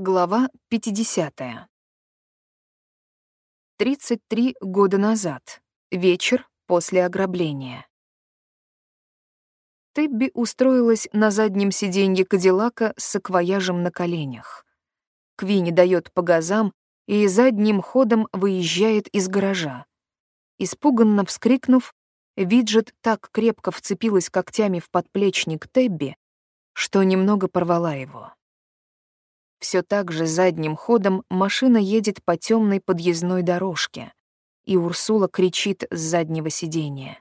Глава 50. 33 года назад. Вечер после ограбления. Тебби устроилась на заднем сиденье Кадиллака с саквояжем на коленях. Квинни дает по газам и задним ходом выезжает из гаража. Испуганно вскрикнув, Виджет так крепко вцепилась когтями в подплечник Тебби, что немного порвала его. Все так же задним ходом машина едет по темной подъездной дорожке, и Урсула кричит с заднего сиденья.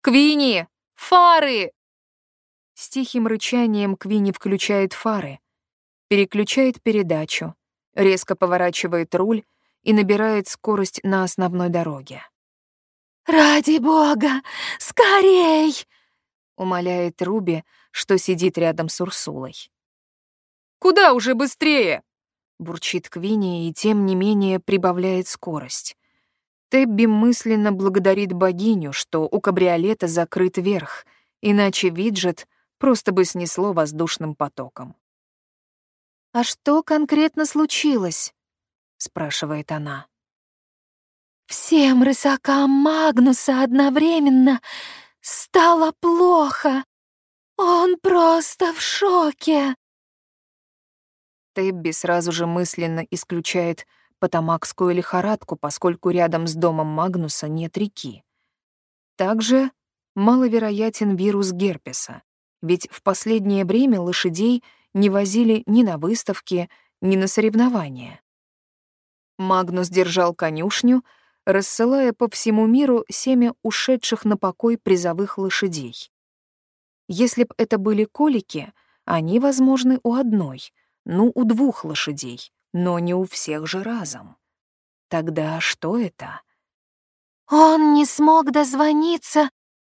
«Квинни! Фары!» С тихим рычанием Квинни включает фары, переключает передачу, резко поворачивает руль и набирает скорость на основной дороге. «Ради бога! Скорей!» — умоляет Руби, что сидит рядом с Урсулой. Куда уже быстрее?» Бурчит Квинни и тем не менее прибавляет скорость. Тебби мысленно благодарит богиню, что у кабриолета закрыт верх, иначе виджет просто бы снесло воздушным потоком. «А что конкретно случилось?» — спрашивает она. «Всем рысакам Магнуса одновременно стало плохо. Он просто в шоке!» Тебби сразу же мысленно исключает потамакскую лихорадку, поскольку рядом с домом Магнуса нет реки. Также маловероятен вирус герпеса, ведь в последнее время лошадей не возили ни на выставки, ни на соревнования. Магнус держал конюшню, рассылая по всему миру семя ушедших на покой призовых лошадей. Если б это были колики, они возможны у одной, ну, у двух лошадей, но не у всех же разом. Тогда что это? «Он не смог дозвониться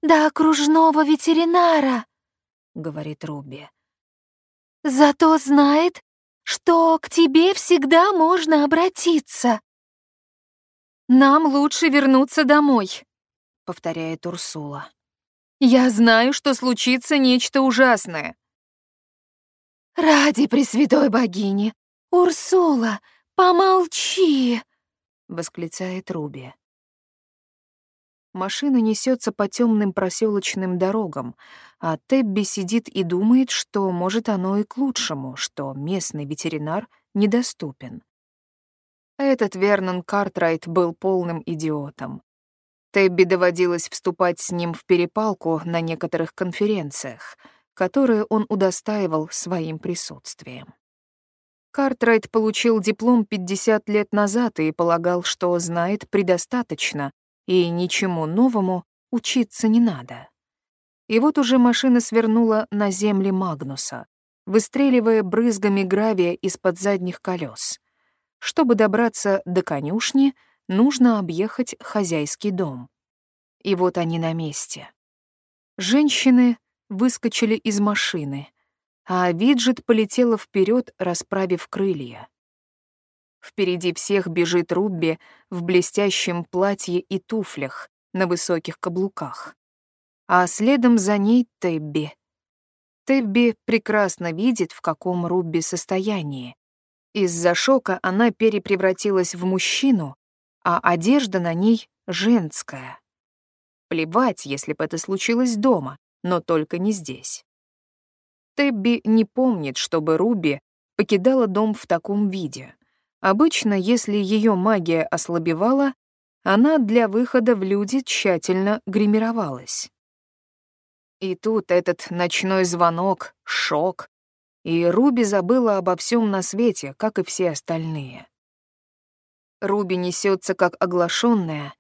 до окружного ветеринара», — говорит Руби. «Зато знает, что к тебе всегда можно обратиться». «Нам лучше вернуться домой», — повторяет Урсула. «Я знаю, что случится нечто ужасное. «Ради Пресвятой Богини! Урсула, помолчи!» — восклицает Руби. Машина несется по темным проселочным дорогам, а Тебби сидит и думает, что, может, оно и к лучшему, что местный ветеринар недоступен. Этот Вернон Картрайт был полным идиотом. Тебби доводилось вступать с ним в перепалку на некоторых конференциях — которое он удостаивал своим присутствием. Картрайт получил диплом 50 лет назад и полагал, что знает предостаточно, и ничему новому учиться не надо. И вот уже машина свернула на земли Магнуса, выстреливая брызгами гравия из-под задних колес. Чтобы добраться до конюшни, нужно объехать хозяйский дом. И вот они на месте. Женщины выскочили из машины, а Виджет полетела вперед, расправив крылья. Впереди всех бежит Рубби в блестящем платье и туфлях на высоких каблуках. А следом за ней Тебби. Тебби прекрасно видит, в каком Рубби состоянии. Из-за шока она перепревратилась в мужчину, а одежда на ней женская. Плевать, если бы это случилось дома но только не здесь. Тебби не помнит, чтобы Руби покидала дом в таком виде. Обычно, если ее магия ослабевала, она для выхода в люди тщательно гримировалась. И тут этот ночной звонок, шок, и Руби забыла обо всем на свете, как и все остальные. Руби несется как оглашенная,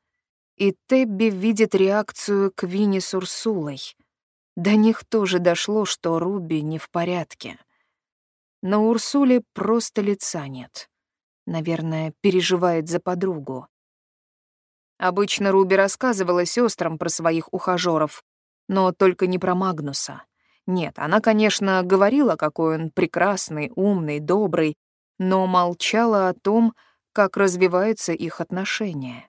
и Тебби видит реакцию Квини с Урсулой, до них тоже дошло, что Руби не в порядке. На Урсуле просто лица нет. Наверное, переживает за подругу. Обычно Руби рассказывала сестрам про своих ухажеров, но только не про Магнуса. Нет, она, конечно, говорила, какой он прекрасный, умный, добрый, но молчала о том, как развиваются их отношения.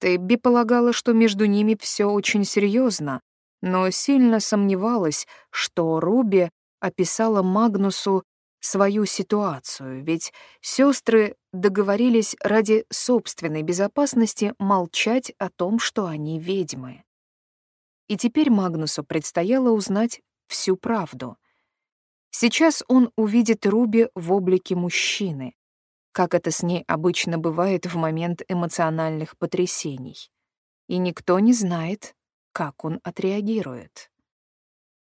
Тебби полагала, что между ними все очень серьезно, но сильно сомневалась, что Руби описала Магнусу свою ситуацию, ведь сестры договорились ради собственной безопасности молчать о том, что они ведьмы. И теперь Магнусу предстояло узнать всю правду. Сейчас он увидит Руби в облике мужчины, как это с ней обычно бывает в момент эмоциональных потрясений. И никто не знает, как он отреагирует.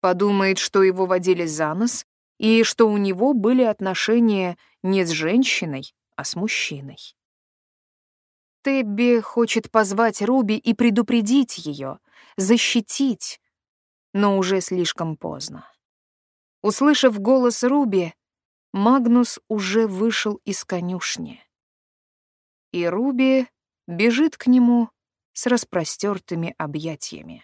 Подумает, что его водили за нос, и что у него были отношения не с женщиной, а с мужчиной. Тебби хочет позвать Руби и предупредить ее, защитить, но уже слишком поздно. Услышав голос Руби, Магнус уже вышел из конюшни. И Руби бежит к нему с распростертыми объятиями.